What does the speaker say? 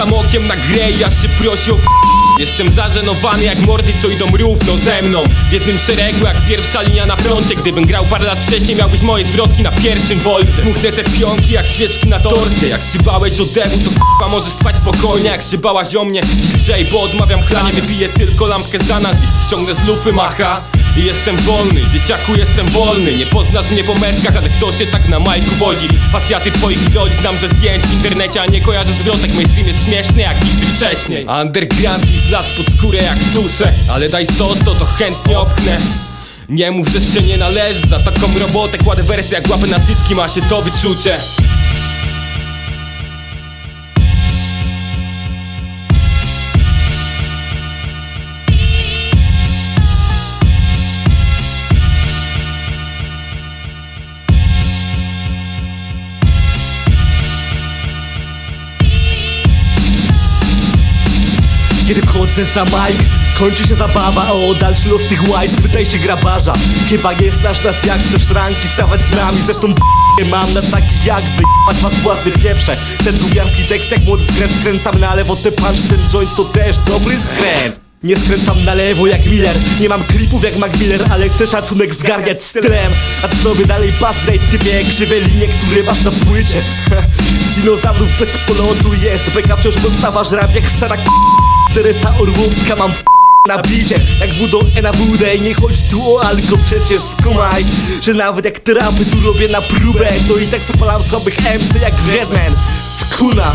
rzucam okiem na grę i aż się prosi o Jestem zażenowany jak mordy, co idą równo ze mną. W jednym szeregu jak pierwsza linia na froncie. Gdybym grał parę lat wcześniej miałbyś moje zwrotki na pierwszym wolce. Dmuchnę te pionki jak świeczki na torcie. Jak się bałeś o demu to k***a możesz spać spokojnie. Jak się bałaś o mnie Grzej, bo odmawiam chlanie. Wypiję tylko lampkę za nas i ściągnę z lupy macha i jestem wolny, dzieciaku jestem wolny. Nie poznasz mnie po metkach, ale kto się tak na majku wozi Facjaty twoich idoli znam ze zdjęć w internecie A nie kojarzę zwrotek, mój stream jest śmieszny jak nigdy wcześniej. Underground i zlas pod skórę jak duszę Ale daj sos, to to chętnie opchnę. Nie mów, że się nie należy Za taką robotę kładę wersję jak łapy na cycki Ma się to wyczucie Kiedy wchodzę za mic Kończy się zabawa, o dalszy los tych łajs Pytaj się grabarza. Chyba nie znasz nas jak chcesz ranki stawać z nami. Zresztą nie mam na takich jak wyjebać was błazny pieprze. Ten długiarski tekst jak młody skręt Skręcam na lewo, te punch, ten joint to też dobry skręt. Nie skręcam na lewo jak Miller. Nie mam klipów jak Macmillan Ale chcę szacunek zgarniać stylem A ty sobie dalej pasgraj typie Krzywe linie, które masz na płycie. Z dinozaurów bez polotu jest Beka wciąż podstawa żrab jak stara k***. Teresa Orłowska mam w na bicie Jak budą E na budę nie chodzi tu o alko Przecież skumaj, że nawet jak trapy tu robię na próbę. To i tak zapalam słabych MC jak Redman. Skuna